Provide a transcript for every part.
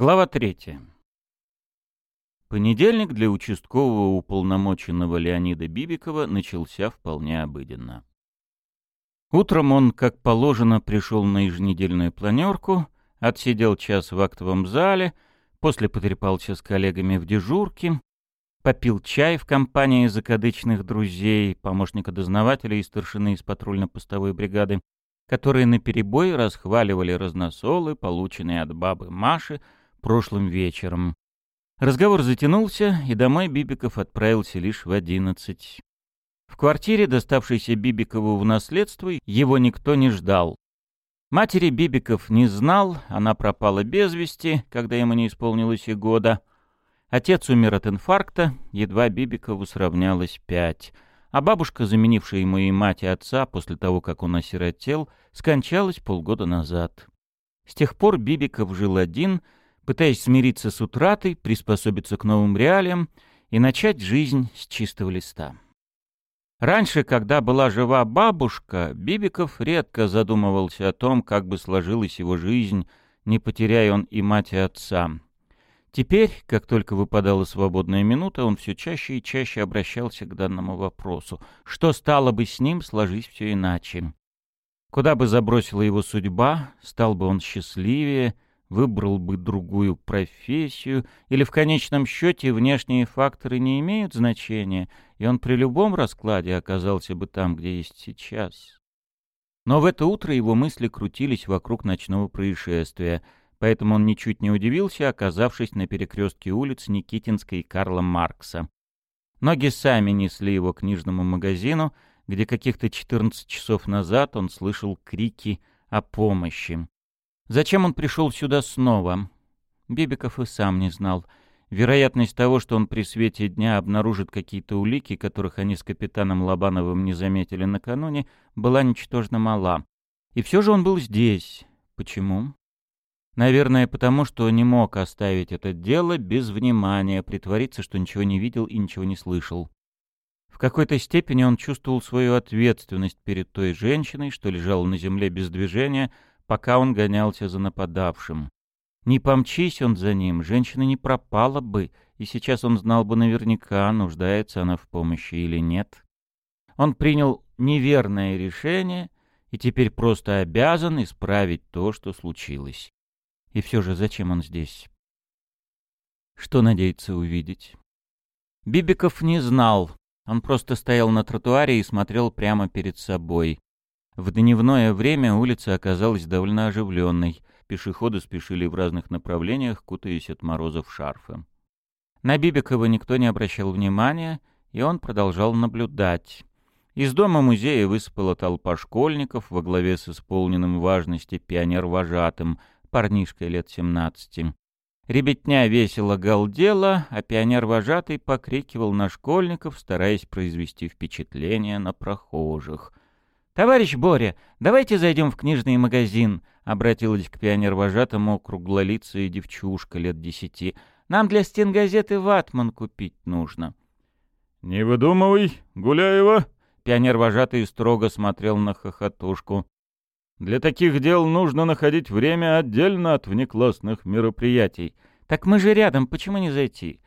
Глава третья. Понедельник для участкового уполномоченного Леонида Бибикова начался вполне обыденно. Утром он, как положено, пришел на еженедельную планерку, отсидел час в актовом зале, после потрепался с коллегами в дежурке, попил чай в компании закадычных друзей, помощника дознавателя и старшины из патрульно-постовой бригады, которые наперебой расхваливали разносолы, полученные от бабы Маши, прошлым вечером. Разговор затянулся, и домой Бибиков отправился лишь в одиннадцать. В квартире, доставшейся Бибикову в наследство, его никто не ждал. Матери Бибиков не знал, она пропала без вести, когда ему не исполнилось и года. Отец умер от инфаркта, едва Бибикову сравнялось пять. А бабушка, заменившая ему и мать, и отца после того, как он осиротел, скончалась полгода назад. С тех пор Бибиков жил один — пытаясь смириться с утратой, приспособиться к новым реалиям и начать жизнь с чистого листа. Раньше, когда была жива бабушка, Бибиков редко задумывался о том, как бы сложилась его жизнь, не потеряя он и мать, и отца. Теперь, как только выпадала свободная минута, он все чаще и чаще обращался к данному вопросу. Что стало бы с ним, сложись все иначе? Куда бы забросила его судьба, стал бы он счастливее — выбрал бы другую профессию, или в конечном счете внешние факторы не имеют значения, и он при любом раскладе оказался бы там, где есть сейчас. Но в это утро его мысли крутились вокруг ночного происшествия, поэтому он ничуть не удивился, оказавшись на перекрестке улиц Никитинской и Карла Маркса. Ноги сами несли его к книжному магазину, где каких-то 14 часов назад он слышал крики о помощи. Зачем он пришел сюда снова? Бибиков и сам не знал. Вероятность того, что он при свете дня обнаружит какие-то улики, которых они с капитаном Лобановым не заметили накануне, была ничтожно мала. И все же он был здесь. Почему? Наверное, потому что не мог оставить это дело без внимания, притвориться, что ничего не видел и ничего не слышал. В какой-то степени он чувствовал свою ответственность перед той женщиной, что лежала на земле без движения, пока он гонялся за нападавшим. Не помчись он за ним, женщина не пропала бы, и сейчас он знал бы наверняка, нуждается она в помощи или нет. Он принял неверное решение и теперь просто обязан исправить то, что случилось. И все же зачем он здесь? Что надеется увидеть? Бибиков не знал. Он просто стоял на тротуаре и смотрел прямо перед собой. В дневное время улица оказалась довольно оживленной. Пешеходы спешили в разных направлениях, кутаясь от мороза в шарфы. На Бибикова никто не обращал внимания, и он продолжал наблюдать. Из дома музея высыпала толпа школьников во главе с исполненным важности пионер-вожатым, парнишкой лет семнадцати. Ребятня весело галдела, а пионер-вожатый покрикивал на школьников, стараясь произвести впечатление на прохожих. «Товарищ Боря, давайте зайдем в книжный магазин», — обратилась к пионер-вожатому круглолицая девчушка лет десяти. «Нам для стенгазеты ватман купить нужно». «Не выдумывай, Гуляева!» — пионер-вожатый строго смотрел на хохотушку. «Для таких дел нужно находить время отдельно от внеклассных мероприятий». «Так мы же рядом, почему не зайти?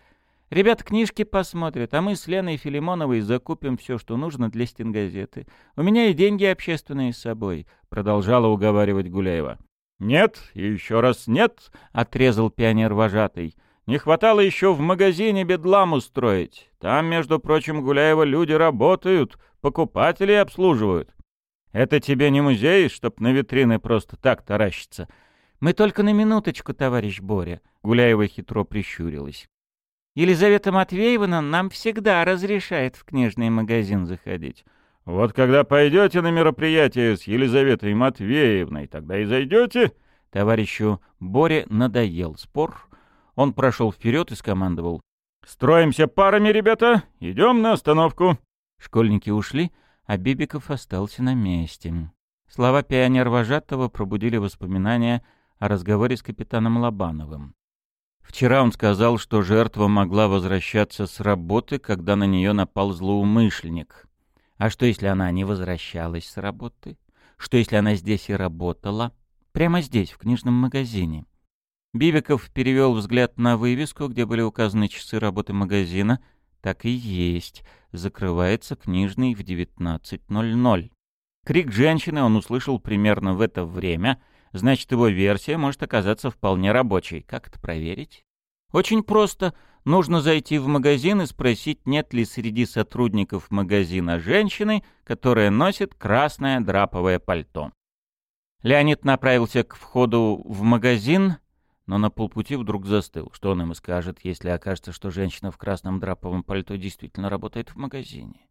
Ребят книжки посмотрят, а мы с Леной Филимоновой закупим все, что нужно для стенгазеты. У меня и деньги общественные с собой», — продолжала уговаривать Гуляева. «Нет, и еще раз нет», — отрезал пионер-вожатый. «Не хватало еще в магазине бедлам устроить. Там, между прочим, Гуляева люди работают, покупателей обслуживают. Это тебе не музей, чтоб на витрины просто так таращиться». «Мы только на минуточку, товарищ Боря», — Гуляева хитро прищурилась. Елизавета Матвеевна нам всегда разрешает в книжный магазин заходить. Вот когда пойдете на мероприятие с Елизаветой Матвеевной, тогда и зайдете. Товарищу Боре надоел спор. Он прошел вперед и скомандовал. «Строимся парами, ребята! Идем на остановку!» Школьники ушли, а Бибиков остался на месте. Слова пионер-вожатого пробудили воспоминания о разговоре с капитаном Лобановым. Вчера он сказал, что жертва могла возвращаться с работы, когда на нее напал злоумышленник. А что, если она не возвращалась с работы? Что, если она здесь и работала? Прямо здесь, в книжном магазине. Бибиков перевел взгляд на вывеску, где были указаны часы работы магазина. Так и есть. Закрывается книжный в 19.00. Крик женщины он услышал примерно в это время, значит, его версия может оказаться вполне рабочей. Как это проверить? Очень просто. Нужно зайти в магазин и спросить, нет ли среди сотрудников магазина женщины, которая носит красное драповое пальто. Леонид направился к входу в магазин, но на полпути вдруг застыл. Что он ему скажет, если окажется, что женщина в красном драповом пальто действительно работает в магазине?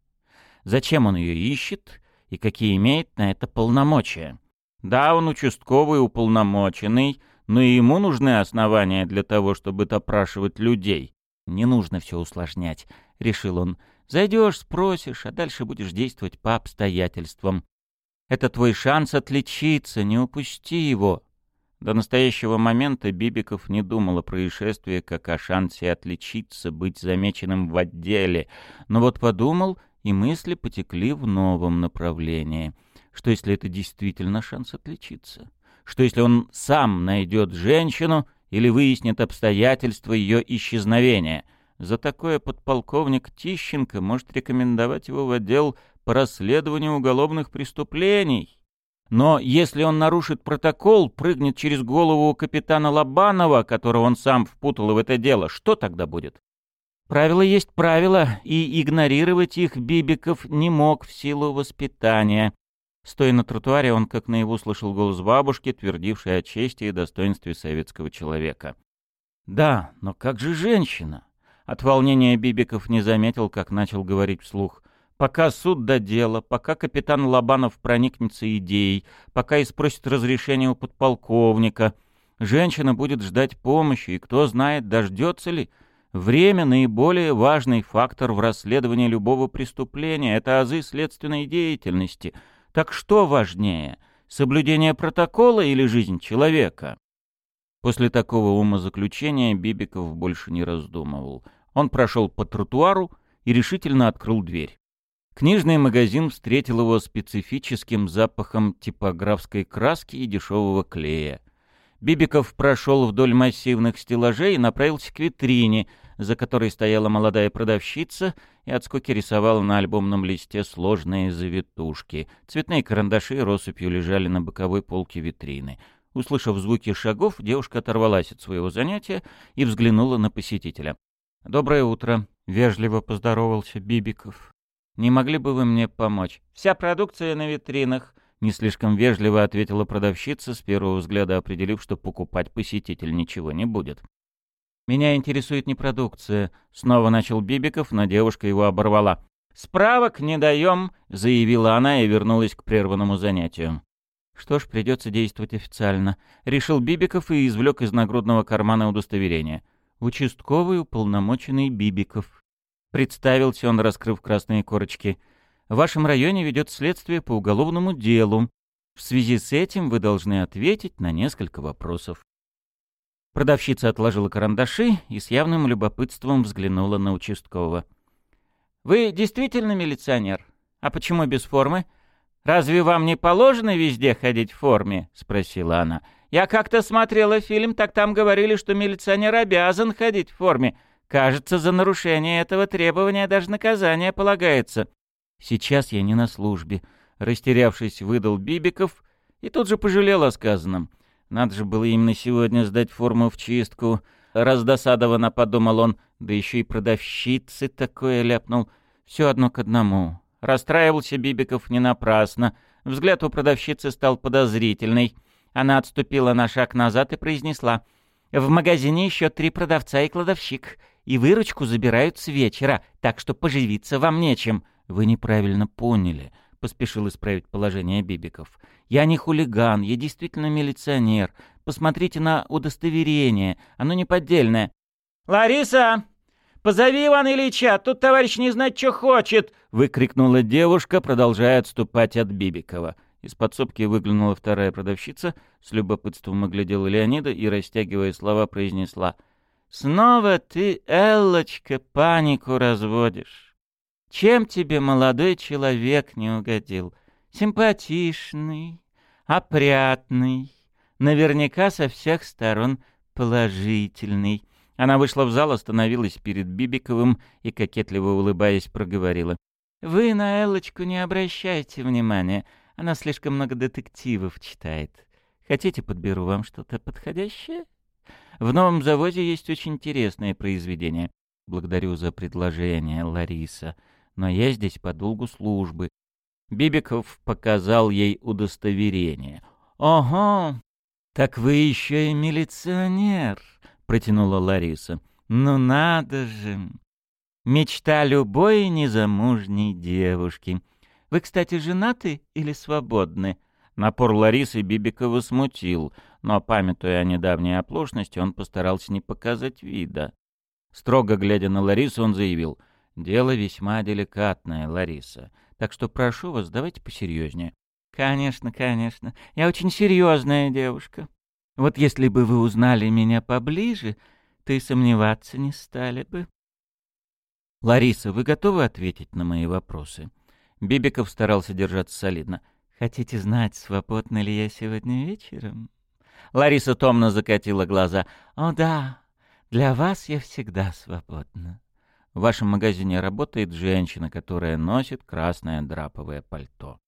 Зачем он ее ищет и какие имеет на это полномочия? Да, он участковый уполномоченный, но и ему нужны основания для того, чтобы допрашивать людей. Не нужно все усложнять, — решил он. Зайдешь, спросишь, а дальше будешь действовать по обстоятельствам. Это твой шанс отличиться, не упусти его. До настоящего момента Бибиков не думал о происшествии как о шансе отличиться, быть замеченным в отделе. Но вот подумал, и мысли потекли в новом направлении. Что если это действительно шанс отличиться? Что если он сам найдет женщину или выяснит обстоятельства ее исчезновения? За такое подполковник Тищенко может рекомендовать его в отдел по расследованию уголовных преступлений. Но если он нарушит протокол, прыгнет через голову капитана Лобанова, которого он сам впутал в это дело, что тогда будет? Правила есть правила, и игнорировать их Бибиков не мог в силу воспитания. Стоя на тротуаре, он как наяву слышал голос бабушки, твердившей о чести и достоинстве советского человека. «Да, но как же женщина?» От волнения Бибиков не заметил, как начал говорить вслух. Пока суд до дела, пока капитан Лобанов проникнется идеей, пока и спросит разрешения у подполковника, женщина будет ждать помощи, и кто знает, дождется ли. Время — наиболее важный фактор в расследовании любого преступления, это азы следственной деятельности. Так что важнее, соблюдение протокола или жизнь человека? После такого умозаключения Бибиков больше не раздумывал. Он прошел по тротуару и решительно открыл дверь. Книжный магазин встретил его специфическим запахом типографской краски и дешевого клея. Бибиков прошел вдоль массивных стеллажей и направился к витрине, за которой стояла молодая продавщица и от скуки рисовала на альбомном листе сложные завитушки. Цветные карандаши россыпью лежали на боковой полке витрины. Услышав звуки шагов, девушка оторвалась от своего занятия и взглянула на посетителя. «Доброе утро», — вежливо поздоровался Бибиков. Не могли бы вы мне помочь? Вся продукция на витринах, не слишком вежливо ответила продавщица, с первого взгляда определив, что покупать посетитель ничего не будет. «Меня интересует не продукция», — снова начал Бибиков, но девушка его оборвала. «Справок не даем», — заявила она и вернулась к прерванному занятию. Что ж, придется действовать официально. Решил Бибиков и извлек из нагрудного кармана удостоверение. Участковый уполномоченный Бибиков. Представился он, раскрыв красные корочки. В вашем районе ведет следствие по уголовному делу. В связи с этим вы должны ответить на несколько вопросов. Продавщица отложила карандаши и с явным любопытством взглянула на участкового. «Вы действительно милиционер? А почему без формы? Разве вам не положено везде ходить в форме?» — спросила она. «Я как-то смотрела фильм, так там говорили, что милиционер обязан ходить в форме. Кажется, за нарушение этого требования даже наказание полагается. Сейчас я не на службе. Растерявшись, выдал Бибиков и тут же пожалел о сказанном. Надо же было именно сегодня сдать форму в чистку. Раздосадованно подумал он, да еще и продавщицы такое ляпнул. Все одно к одному. Расстраивался Бибиков не напрасно. Взгляд у продавщицы стал подозрительный. Она отступила на шаг назад и произнесла. «В магазине еще три продавца и кладовщик и выручку забирают с вечера, так что поживиться вам нечем». «Вы неправильно поняли», — поспешил исправить положение Бибиков. «Я не хулиган, я действительно милиционер. Посмотрите на удостоверение, оно не поддельное». «Лариса, позови Ивана Ильича, тут товарищ не знает, что хочет!» — выкрикнула девушка, продолжая отступать от Бибикова. Из подсобки выглянула вторая продавщица, с любопытством оглядела Леонида и, растягивая слова, произнесла — Снова ты, Эллочка, панику разводишь. Чем тебе молодой человек не угодил? Симпатичный, опрятный, наверняка со всех сторон положительный. Она вышла в зал, остановилась перед Бибиковым и, кокетливо улыбаясь, проговорила. «Вы на Эллочку не обращайте внимания. Она слишком много детективов читает. Хотите, подберу вам что-то подходящее? В новом заводе есть очень интересное произведение. Благодарю за предложение, Лариса. Но я здесь по долгу службы. Бибиков показал ей удостоверение. «Ого! Так вы еще и милиционер!» — протянула Лариса. «Ну надо же! Мечта любой незамужней девушки. Вы, кстати, женаты или свободны?» Напор Ларисы Бибикова смутил, но, памятуя о недавней оплошности, он постарался не показать вида. Строго глядя на Ларису, он заявил, «Дело весьма деликатное, Лариса, так что прошу вас, давайте посерьезнее». «Конечно, конечно, я очень серьезная девушка. Вот если бы вы узнали меня поближе, и сомневаться не стали бы». «Лариса, вы готовы ответить на мои вопросы?» Бибиков старался держаться солидно. Хотите знать, свободна ли я сегодня вечером? Лариса томно закатила глаза. О да, для вас я всегда свободна. В вашем магазине работает женщина, которая носит красное драповое пальто.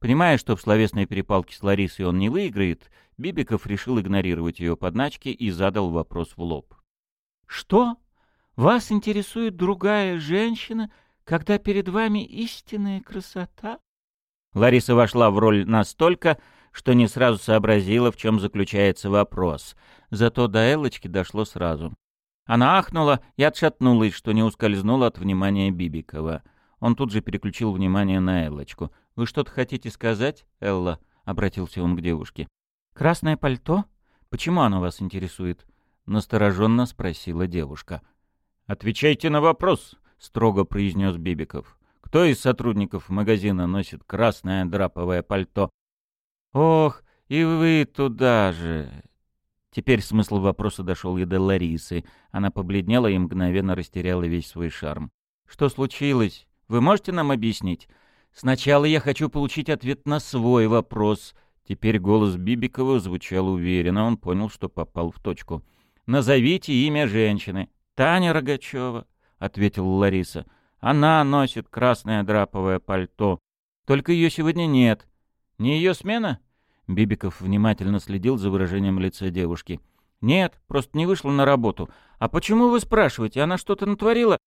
Понимая, что в словесной перепалке с Ларисой он не выиграет, Бибиков решил игнорировать ее подначки и задал вопрос в лоб. «Что? Вас интересует другая женщина, когда перед вами истинная красота?» Лариса вошла в роль настолько, что не сразу сообразила, в чем заключается вопрос. Зато до Эллочки дошло сразу. Она ахнула и отшатнулась, что не ускользнула от внимания Бибикова. Он тут же переключил внимание на Эллочку. «Вы что-то хотите сказать, Элла?» — обратился он к девушке. «Красное пальто? Почему оно вас интересует?» — настороженно спросила девушка. «Отвечайте на вопрос», — строго произнес Бибиков. Кто из сотрудников магазина носит красное драповое пальто? Ох, и вы туда же. Теперь смысл вопроса дошел и до Ларисы. Она побледнела и мгновенно растеряла весь свой шарм. Что случилось? Вы можете нам объяснить? Сначала я хочу получить ответ на свой вопрос. Теперь голос Бибикова звучал уверенно, он понял, что попал в точку. «Назовите имя женщины». «Таня Рогачева», — ответила Лариса. Она носит красное драповое пальто. Только ее сегодня нет. Не ее смена?» Бибиков внимательно следил за выражением лица девушки. «Нет, просто не вышла на работу. А почему вы спрашиваете? Она что-то натворила?»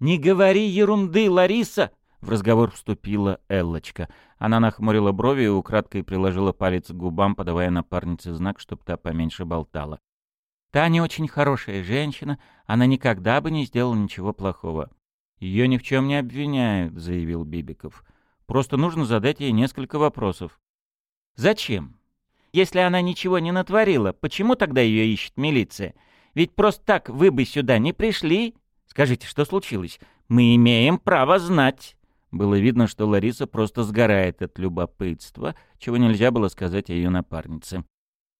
«Не говори ерунды, Лариса!» В разговор вступила Эллочка. Она нахмурила брови и украдкой приложила палец к губам, подавая напарнице знак, чтобы та поменьше болтала. «Таня очень хорошая женщина. Она никогда бы не сделала ничего плохого. «Ее ни в чем не обвиняют», — заявил Бибиков. «Просто нужно задать ей несколько вопросов». «Зачем? Если она ничего не натворила, почему тогда ее ищет милиция? Ведь просто так вы бы сюда не пришли. Скажите, что случилось? Мы имеем право знать». Было видно, что Лариса просто сгорает от любопытства, чего нельзя было сказать о ее напарнице.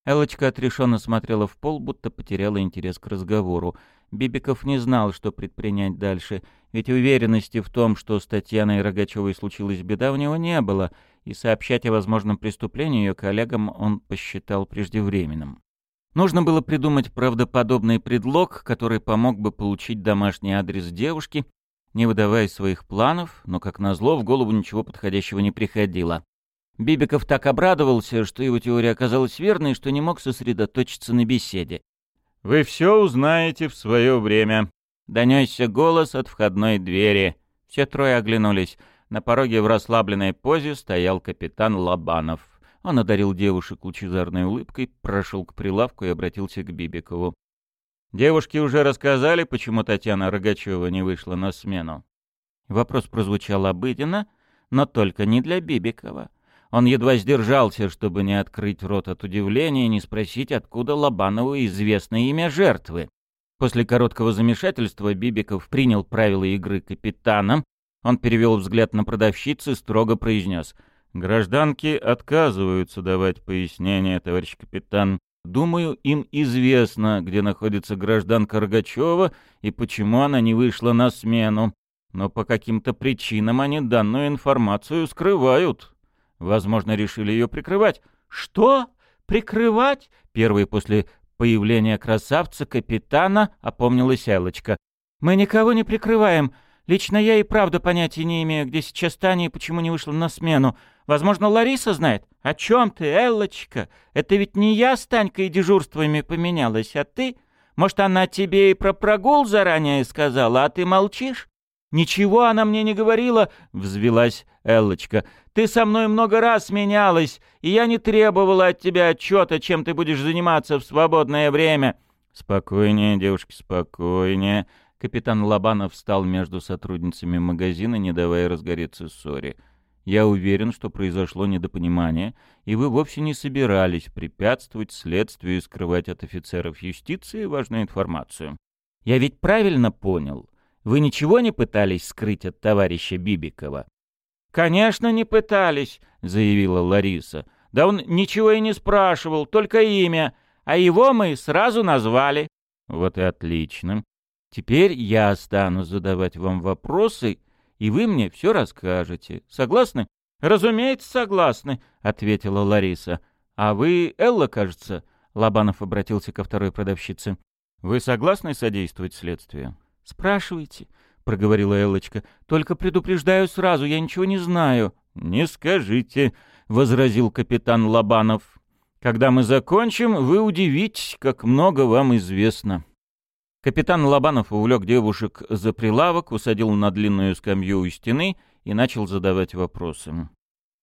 Элочка отрешенно смотрела в пол, будто потеряла интерес к разговору. Бибиков не знал, что предпринять дальше, ведь уверенности в том, что с Татьяной Рогачевой случилась беда, у него не было, и сообщать о возможном преступлении ее коллегам он посчитал преждевременным. Нужно было придумать правдоподобный предлог, который помог бы получить домашний адрес девушки, не выдавая своих планов, но, как назло, в голову ничего подходящего не приходило. Бибиков так обрадовался, что его теория оказалась верной, что не мог сосредоточиться на беседе. «Вы все узнаете в свое время», — донесся голос от входной двери. Все трое оглянулись. На пороге в расслабленной позе стоял капитан Лобанов. Он одарил девушек лучезарной улыбкой, прошел к прилавку и обратился к Бибикову. «Девушки уже рассказали, почему Татьяна Рогачева не вышла на смену?» Вопрос прозвучал обыденно, но только не для Бибикова. Он едва сдержался, чтобы не открыть рот от удивления и не спросить, откуда Лобанову известно имя жертвы. После короткого замешательства Бибиков принял правила игры капитана. Он перевел взгляд на продавщицы и строго произнес. «Гражданки отказываются давать пояснения, товарищ капитан. Думаю, им известно, где находится гражданка Рогачева и почему она не вышла на смену. Но по каким-то причинам они данную информацию скрывают». Возможно, решили ее прикрывать. «Что? Прикрывать?» Первый после появления красавца-капитана опомнилась Элочка. «Мы никого не прикрываем. Лично я и правда понятия не имею, где сейчас Таня и почему не вышла на смену. Возможно, Лариса знает. О чем ты, Эллочка? Это ведь не я с Танькой дежурствами поменялась, а ты? Может, она тебе и про прогул заранее сказала, а ты молчишь? «Ничего она мне не говорила», — взвелась Эллочка. «Ты со мной много раз менялась, и я не требовала от тебя отчета, чем ты будешь заниматься в свободное время». «Спокойнее, девушки, спокойнее». Капитан Лобанов встал между сотрудницами магазина, не давая разгореться ссоре. «Я уверен, что произошло недопонимание, и вы вовсе не собирались препятствовать следствию и скрывать от офицеров юстиции важную информацию». «Я ведь правильно понял?» Вы ничего не пытались скрыть от товарища Бибикова?» «Конечно, не пытались», — заявила Лариса. «Да он ничего и не спрашивал, только имя, а его мы сразу назвали». «Вот и отлично. Теперь я стану задавать вам вопросы, и вы мне все расскажете. Согласны?» «Разумеется, согласны», — ответила Лариса. «А вы, Элла, кажется?» — Лобанов обратился ко второй продавщице. «Вы согласны содействовать следствию?» «Спрашивайте», — проговорила Эллочка. «Только предупреждаю сразу, я ничего не знаю». «Не скажите», — возразил капитан Лобанов. «Когда мы закончим, вы удивитесь, как много вам известно». Капитан Лобанов увлек девушек за прилавок, усадил на длинную скамью у стены и начал задавать вопросы.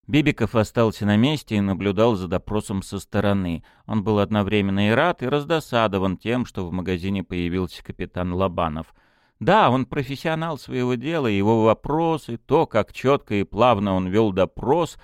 Бибиков остался на месте и наблюдал за допросом со стороны. Он был одновременно и рад, и раздосадован тем, что в магазине появился капитан Лобанов — да, он профессионал своего дела, его вопросы, то, как четко и плавно он вел допрос,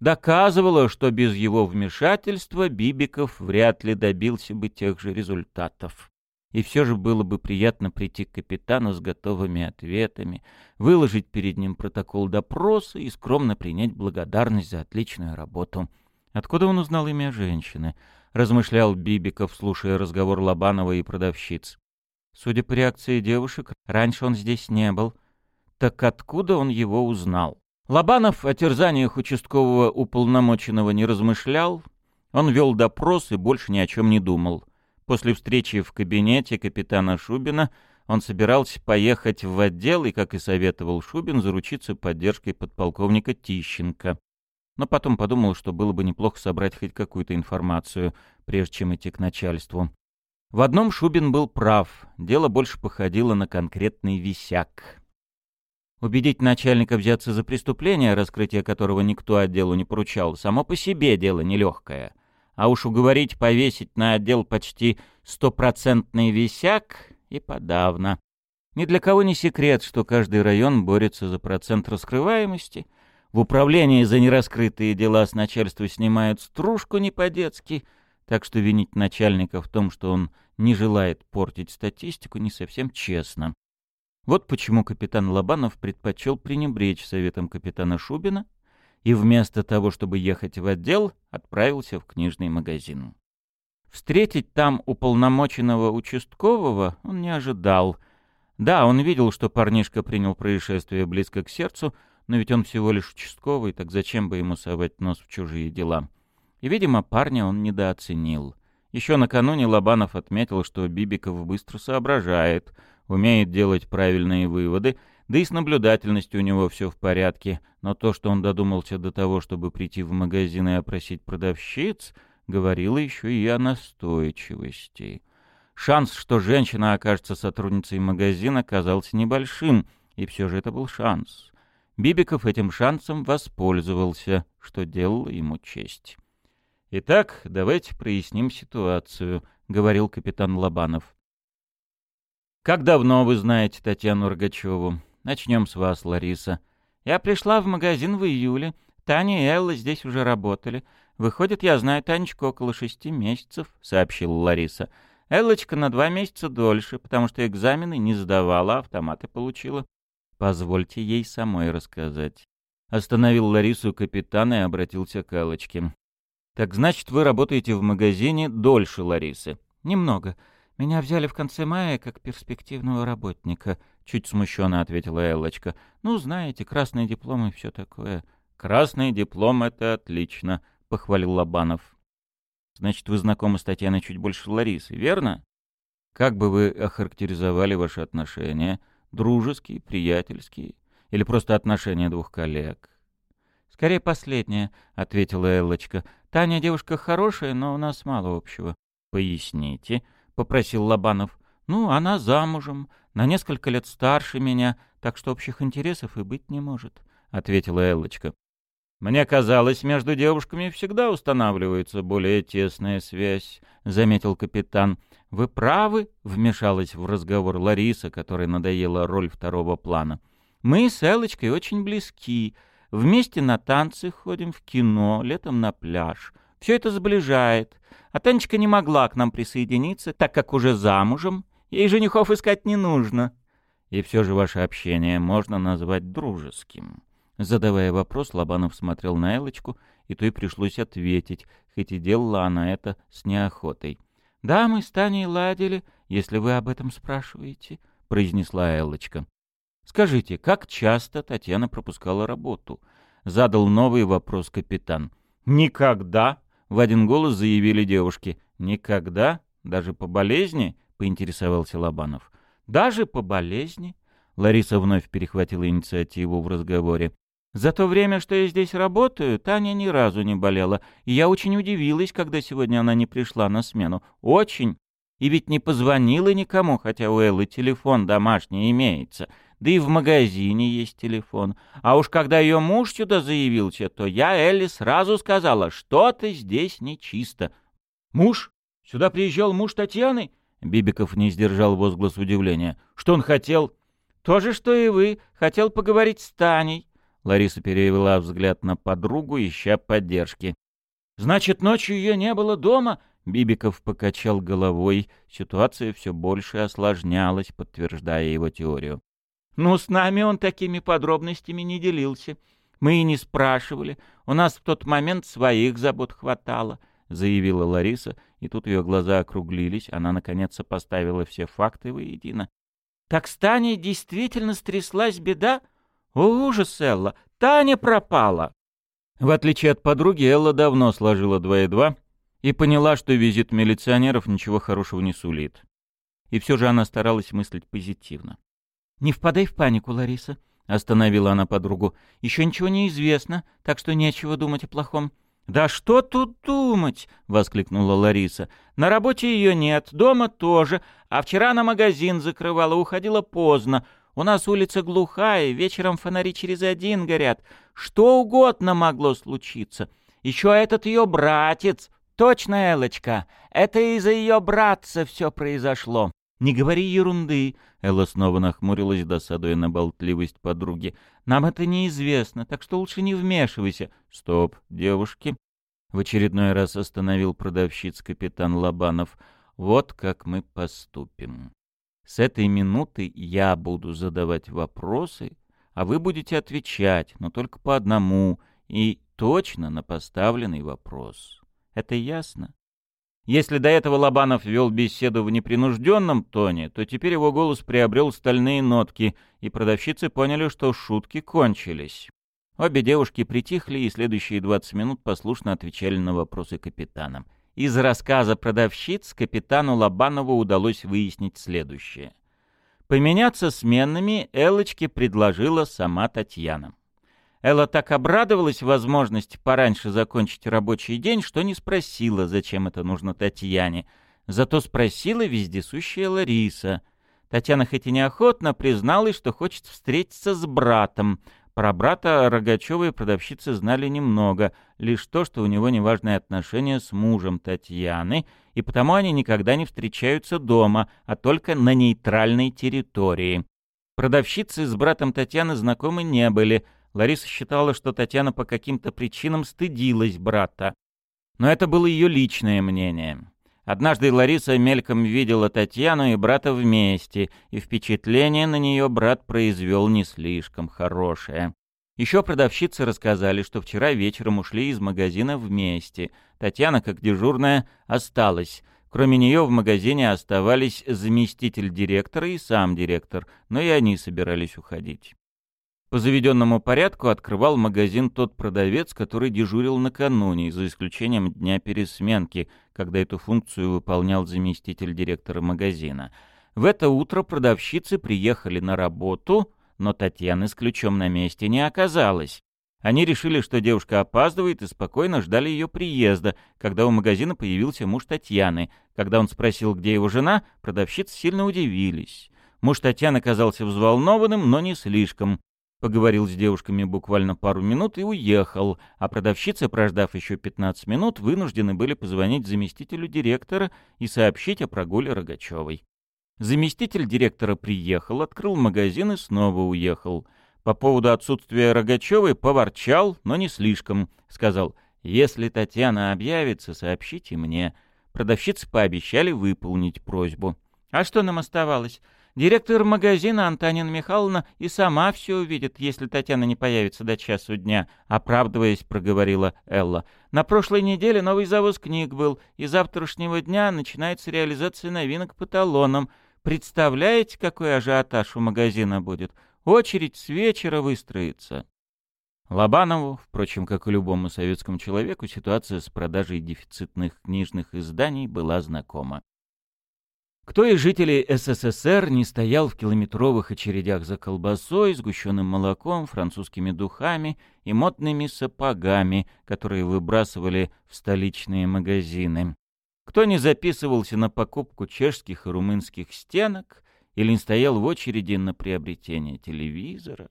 доказывало, что без его вмешательства Бибиков вряд ли добился бы тех же результатов. И все же было бы приятно прийти к капитану с готовыми ответами, выложить перед ним протокол допроса и скромно принять благодарность за отличную работу. Откуда он узнал имя женщины? Размышлял Бибиков, слушая разговор Лобанова и продавщиц. Судя по реакции девушек, раньше он здесь не был. Так откуда он его узнал? Лобанов о терзаниях участкового уполномоченного не размышлял. Он вел допрос и больше ни о чем не думал. После встречи в кабинете капитана Шубина он собирался поехать в отдел и, как и советовал Шубин, заручиться поддержкой подполковника Тищенко. Но потом подумал, что было бы неплохо собрать хоть какую-то информацию, прежде чем идти к начальству. В одном Шубин был прав, дело больше походило на конкретный висяк. Убедить начальника взяться за преступление, раскрытие которого никто отделу не поручал, само по себе дело нелегкое. А уж уговорить повесить на отдел почти стопроцентный висяк и подавно. Ни для кого не секрет, что каждый район борется за процент раскрываемости. В управлении за нераскрытые дела с начальства снимают стружку не по-детски — так что винить начальника в том, что он не желает портить статистику, не совсем честно. Вот почему капитан Лобанов предпочел пренебречь советом капитана Шубина и вместо того, чтобы ехать в отдел, отправился в книжный магазин. Встретить там уполномоченного участкового он не ожидал. Да, он видел, что парнишка принял происшествие близко к сердцу, но ведь он всего лишь участковый, так зачем бы ему совать нос в чужие дела? И, видимо, парня он недооценил. Еще накануне Лобанов отметил, что Бибиков быстро соображает, умеет делать правильные выводы, да и с наблюдательностью у него все в порядке, но то, что он додумался до того, чтобы прийти в магазин и опросить продавщиц, говорило еще и о настойчивости. Шанс, что женщина окажется сотрудницей магазина, казался небольшим, и все же это был шанс. Бибиков этим шансом воспользовался, что делало ему честь. «Итак, давайте проясним ситуацию», — говорил капитан Лобанов. «Как давно вы знаете Татьяну Рогачеву? Начнем с вас, Лариса. Я пришла в магазин в июле. Таня и Элла здесь уже работали. Выходит, я знаю Танечку около шести месяцев», — сообщила Лариса. «Эллочка на два месяца дольше, потому что экзамены не сдавала, автоматы получила. Позвольте ей самой рассказать». Остановил Ларису капитан и обратился к Эллочке. «Так значит, вы работаете в магазине дольше Ларисы?» «Немного. Меня взяли в конце мая как перспективного работника», — чуть смущенно ответила Эллочка. «Ну, знаете, красный диплом и все такое». «Красный диплом — это отлично», — похвалил Лобанов. Значит, вы знакомы с Татьяной чуть больше Ларисы, верно? Как бы вы охарактеризовали ваши отношения? Дружеские, приятельские? Или просто отношения двух коллег? «Скорее последнее», — ответила Эллочка. «Таня девушка хорошая, но у нас мало общего». «Поясните», — попросил Лобанов. «Ну, она замужем, на несколько лет старше меня, так что общих интересов и быть не может», — ответила Эллочка. «Мне казалось, между девушками всегда устанавливается более тесная связь», — заметил капитан. «Вы правы», — вмешалась в разговор Лариса, которой надоела роль второго плана. «Мы с Эллочкой очень близки. Вместе на танцы ходим, в кино, летом на пляж. Все это сближает. А Танечка не могла к нам присоединиться, так как уже замужем. Ей женихов искать не нужно». «И все же ваше общение можно назвать дружеским», Задавая вопрос, Лобанов смотрел на Элочку, и той пришлось ответить, хоть и делала она это с неохотой. «Да, мы с Таней ладили, если вы об этом спрашиваете», — произнесла Элочка. «Скажите, как часто Татьяна пропускала работу?» — задал новый вопрос капитан. «Никогда!» — в один голос заявили девушки. «Никогда? Даже по болезни?» — поинтересовался Лобанов. «Даже по болезни?» Лариса вновь перехватила инициативу в разговоре. За то время, что я здесь работаю, Таня ни разу не болела, и я очень удивилась, когда сегодня она не пришла на смену. Очень. И ведь не позвонила никому, хотя у Эллы телефон домашний имеется. Да и в магазине есть телефон. А уж когда ее муж сюда заявился, то я Элли сразу сказала, что-то здесь нечисто. «Муж? Сюда приезжал муж Татьяны?» Бибиков не сдержал возглас удивления. «Что он хотел?» «То же, что и вы. Хотел поговорить с Таней. Лариса перевела взгляд на подругу, ища поддержки. «Значит, ночью ее не было дома?» Бибиков покачал головой. Ситуация все больше осложнялась, подтверждая его теорию. «Ну, с нами он такими подробностями не делился. Мы и не спрашивали. У нас в тот момент своих забот хватало», — заявила Лариса, и тут ее глаза округлились. Она, наконец, поставила все факты воедино. «Так с Таней действительно стряслась беда?» «О, ужас, Элла! Таня пропала!» В отличие от подруги, Элла давно сложила два и два и поняла, что визит милиционеров ничего хорошего не сулит. И все же она старалась мыслить позитивно. «Не впадай в панику, Лариса», — остановила она подругу. «Еще ничего не известно, так что нечего думать о плохом». «Да что тут думать?» — воскликнула Лариса. «На работе ее нет, дома тоже, а вчера на магазин закрывала, уходила поздно. У нас улица глухая, вечером фонари через один горят. Что угодно могло случиться. Еще этот ее братец. Точно, Элочка, это из-за ее братца все произошло. Не говори ерунды. Элла снова нахмурилась, досадуя на болтливость подруги. Нам это неизвестно, так что лучше не вмешивайся. Стоп, девушки. В очередной раз остановил продавщиц капитан Лобанов. Вот как мы поступим. С этой минуты я буду задавать вопросы, а вы будете отвечать, но только по одному и точно на поставленный вопрос. Это ясно? Если до этого Лобанов вел беседу в непринужденном тоне, то теперь его голос приобрел стальные нотки, и продавщицы поняли, что шутки кончились. Обе девушки притихли и следующие 20 минут послушно отвечали на вопросы капитана. Из рассказа продавщиц капитану Лобанову удалось выяснить следующее. Поменяться сменами Эллочке предложила сама Татьяна. Элла так обрадовалась возможности пораньше закончить рабочий день, что не спросила, зачем это нужно Татьяне. Зато спросила вездесущая Лариса. Татьяна хоть и неохотно призналась, что хочет встретиться с братом — про брата Рогачевой продавщицы знали немного, лишь то, что у него неважные отношения с мужем Татьяны, и потому они никогда не встречаются дома, а только на нейтральной территории. Продавщицы с братом Татьяны знакомы не были. Лариса считала, что Татьяна по каким-то причинам стыдилась брата. Но это было ее личное мнение. Однажды Лариса мельком видела Татьяну и брата вместе, и впечатление на нее брат произвел не слишком хорошее. Еще продавщицы рассказали, что вчера вечером ушли из магазина вместе. Татьяна, как дежурная, осталась. Кроме нее в магазине оставались заместитель директора и сам директор, но и они собирались уходить. По заведенному порядку открывал магазин тот продавец, который дежурил накануне, за исключением дня пересменки, когда эту функцию выполнял заместитель директора магазина. В это утро продавщицы приехали на работу, но Татьяны с ключом на месте не оказалось. Они решили, что девушка опаздывает, и спокойно ждали ее приезда, когда у магазина появился муж Татьяны. Когда он спросил, где его жена, продавщицы сильно удивились. Муж Татьяны казался взволнованным, но не слишком. Поговорил с девушками буквально пару минут и уехал, а продавщицы, прождав еще 15 минут, вынуждены были позвонить заместителю директора и сообщить о прогуле Рогачевой. Заместитель директора приехал, открыл магазин и снова уехал. По поводу отсутствия Рогачевой поворчал, но не слишком. Сказал, если Татьяна объявится, сообщите мне. Продавщицы пообещали выполнить просьбу. А что нам оставалось? Директор магазина Антонина Михайловна и сама все увидит, если Татьяна не появится до часу дня, оправдываясь, проговорила Элла. На прошлой неделе новый завоз книг был, и завтрашнего дня начинается реализация новинок по талонам. Представляете, какой ажиотаж у магазина будет? Очередь с вечера выстроится. Лобанову, впрочем, как и любому советскому человеку, ситуация с продажей дефицитных книжных изданий была знакома. Кто из жителей СССР не стоял в километровых очередях за колбасой, сгущенным молоком, французскими духами и модными сапогами, которые выбрасывали в столичные магазины? Кто не записывался на покупку чешских и румынских стенок или не стоял в очереди на приобретение телевизора?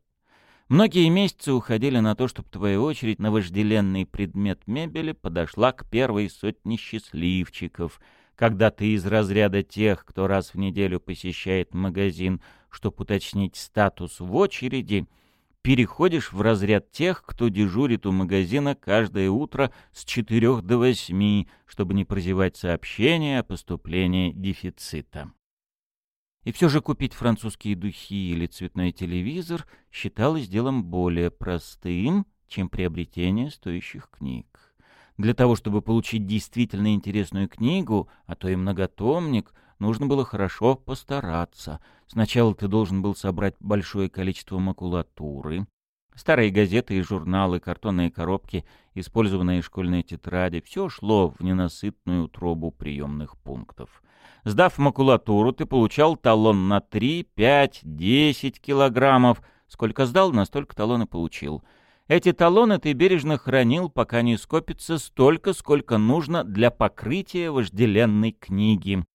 Многие месяцы уходили на то, чтобы твоя очередь на вожделенный предмет мебели подошла к первой сотне счастливчиков — когда ты из разряда тех, кто раз в неделю посещает магазин, чтобы уточнить статус в очереди, переходишь в разряд тех, кто дежурит у магазина каждое утро с 4 до 8, чтобы не прозевать сообщения о поступлении дефицита. И все же купить французские духи или цветной телевизор считалось делом более простым, чем приобретение стоящих книг. Для того, чтобы получить действительно интересную книгу, а то и многотомник, нужно было хорошо постараться. Сначала ты должен был собрать большое количество макулатуры, старые газеты и журналы, картонные коробки, использованные школьные тетради — все шло в ненасытную утробу приемных пунктов. Сдав макулатуру, ты получал талон на 3, 5, 10 килограммов. Сколько сдал, настолько талон и получил — эти талоны ты бережно хранил, пока не скопится столько, сколько нужно для покрытия вожделенной книги.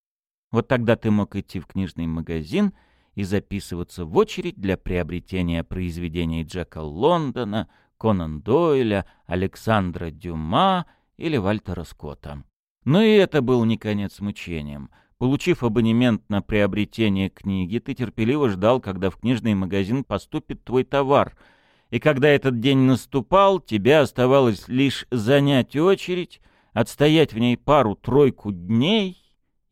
Вот тогда ты мог идти в книжный магазин и записываться в очередь для приобретения произведений Джека Лондона, Конан Дойля, Александра Дюма или Вальтера Скотта. Но и это был не конец мучениям. Получив абонемент на приобретение книги, ты терпеливо ждал, когда в книжный магазин поступит твой товар — и когда этот день наступал, тебе оставалось лишь занять очередь, отстоять в ней пару-тройку дней,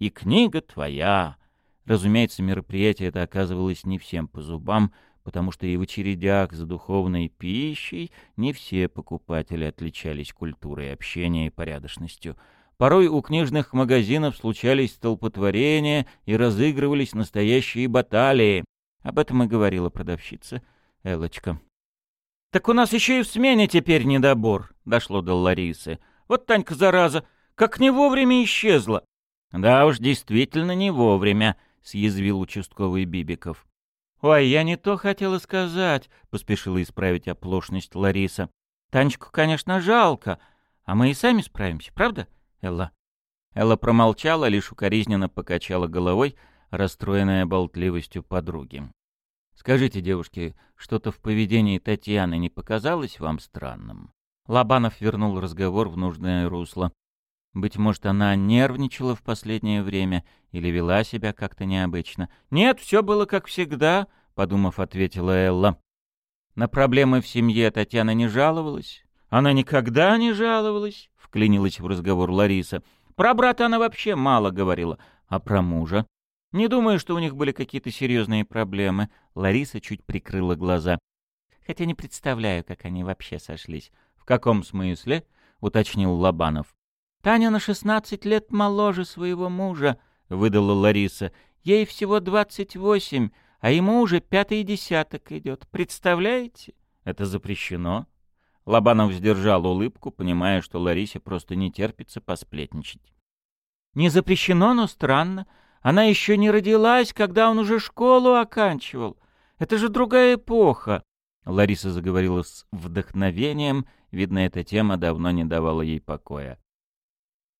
и книга твоя. Разумеется, мероприятие это оказывалось не всем по зубам, потому что и в очередях за духовной пищей не все покупатели отличались культурой общения и порядочностью. Порой у книжных магазинов случались столпотворения и разыгрывались настоящие баталии. Об этом и говорила продавщица Элочка. «Так у нас еще и в смене теперь недобор», — дошло до Ларисы. «Вот Танька, зараза, как не вовремя исчезла». «Да уж, действительно не вовремя», — съязвил участковый Бибиков. «Ой, я не то хотела сказать», — поспешила исправить оплошность Лариса. «Танечку, конечно, жалко, а мы и сами справимся, правда, Элла?» Элла промолчала, лишь укоризненно покачала головой, расстроенная болтливостью подруги. Скажите, девушки, что-то в поведении Татьяны не показалось вам странным? Лобанов вернул разговор в нужное русло. Быть может, она нервничала в последнее время или вела себя как-то необычно. «Нет, все было как всегда», — подумав, ответила Элла. На проблемы в семье Татьяна не жаловалась. Она никогда не жаловалась, — вклинилась в разговор Лариса. Про брата она вообще мало говорила, а про мужа не думаю, что у них были какие-то серьезные проблемы. Лариса чуть прикрыла глаза. Хотя не представляю, как они вообще сошлись. В каком смысле? уточнил Лобанов. Таня на шестнадцать лет моложе своего мужа, выдала Лариса. Ей всего двадцать восемь, а ему уже пятый десяток идет. Представляете? Это запрещено. Лобанов сдержал улыбку, понимая, что Ларисе просто не терпится посплетничать. Не запрещено, но странно. Она еще не родилась, когда он уже школу оканчивал. Это же другая эпоха. Лариса заговорила с вдохновением, видно, эта тема давно не давала ей покоя.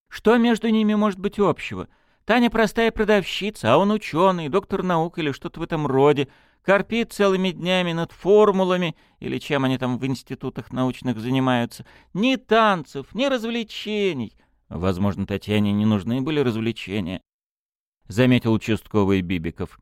Что между ними может быть общего? Таня простая продавщица, а он ученый, доктор наук или что-то в этом роде, корпит целыми днями над формулами или чем они там в институтах научных занимаются. Ни танцев, ни развлечений. Возможно, Татьяне не нужны были развлечения. Заметил участковый Бибиков.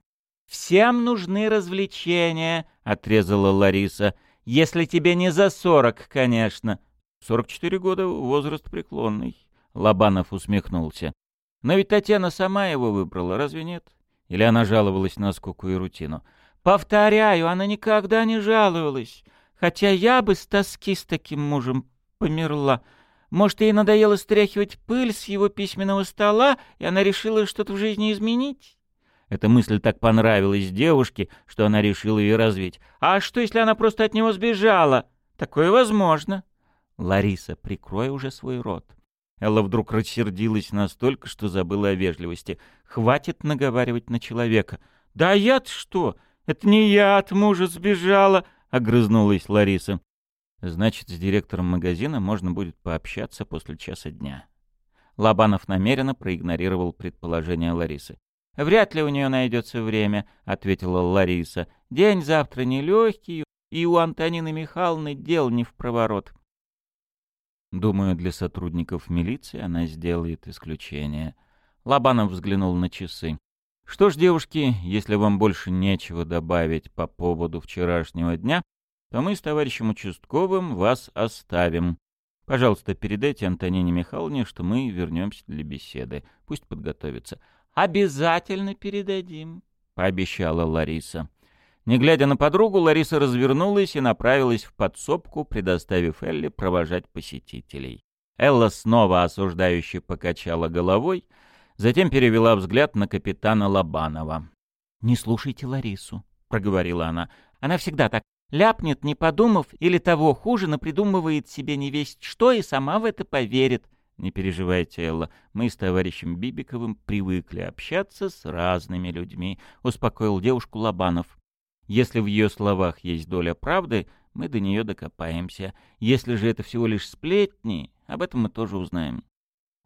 «Всем нужны развлечения», — отрезала Лариса. «Если тебе не за сорок, конечно». «Сорок четыре года — возраст преклонный», — Лобанов усмехнулся. «Но ведь Татьяна сама его выбрала, разве нет? Или она жаловалась на скуку и рутину?» «Повторяю, она никогда не жаловалась. Хотя я бы с тоски с таким мужем померла. Может, ей надоело стряхивать пыль с его письменного стола, и она решила что-то в жизни изменить?» Эта мысль так понравилась девушке, что она решила ее развить. «А что, если она просто от него сбежала? Такое возможно». «Лариса, прикрой уже свой рот». Элла вдруг рассердилась настолько, что забыла о вежливости. «Хватит наговаривать на человека». «Да я-то что? Это не я от мужа сбежала», — огрызнулась Лариса. «Значит, с директором магазина можно будет пообщаться после часа дня». Лобанов намеренно проигнорировал предположение Ларисы. «Вряд ли у нее найдется время», — ответила Лариса. «День завтра нелегкий, и у Антонины Михайловны дел не в проворот». Думаю, для сотрудников милиции она сделает исключение. Лобанов взглянул на часы. Что ж, девушки, если вам больше нечего добавить по поводу вчерашнего дня, то мы с товарищем участковым вас оставим. Пожалуйста, передайте Антонине Михайловне, что мы вернемся для беседы. Пусть подготовится. «Обязательно передадим», — пообещала Лариса. Не глядя на подругу, Лариса развернулась и направилась в подсобку, предоставив Элле провожать посетителей. Элла снова осуждающе покачала головой, затем перевела взгляд на капитана Лобанова. «Не слушайте Ларису», — проговорила она. «Она всегда так ляпнет, не подумав, или того хуже, напридумывает себе невесть что и сама в это поверит. Не переживайте, Элла, мы с товарищем Бибиковым привыкли общаться с разными людьми, успокоил девушку Лобанов. Если в ее словах есть доля правды, мы до нее докопаемся. Если же это всего лишь сплетни, об этом мы тоже узнаем.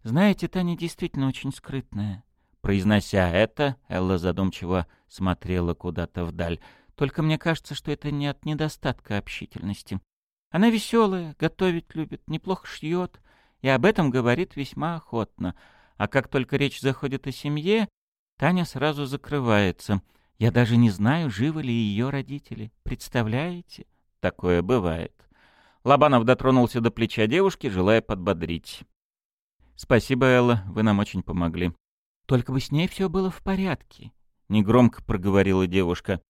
Знаете, Таня действительно очень скрытная. Произнося это, Элла задумчиво смотрела куда-то вдаль. Только мне кажется, что это не от недостатка общительности. Она веселая, готовить любит, неплохо шьет, и об этом говорит весьма охотно. А как только речь заходит о семье, Таня сразу закрывается. Я даже не знаю, живы ли ее родители. Представляете? Такое бывает. Лобанов дотронулся до плеча девушки, желая подбодрить. «Спасибо, Элла, вы нам очень помогли». «Только бы с ней все было в порядке», — негромко проговорила девушка.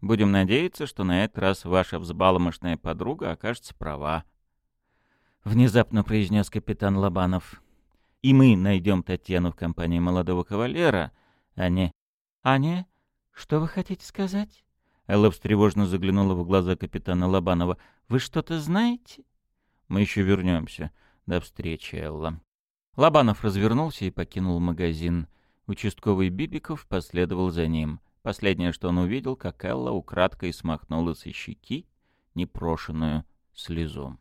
«Будем надеяться, что на этот раз ваша взбаломошная подруга окажется права», — внезапно произнес капитан Лобанов. «И мы найдем Татьяну в компании молодого кавалера, а не...» «А не? Что вы хотите сказать?» Элла встревожно заглянула в глаза капитана Лобанова. «Вы что-то знаете?» «Мы еще вернемся. До встречи, Элла». Лобанов развернулся и покинул магазин. Участковый Бибиков последовал за ним. Последнее, что он увидел, как Элла украдкой смахнула со щеки непрошенную слезу.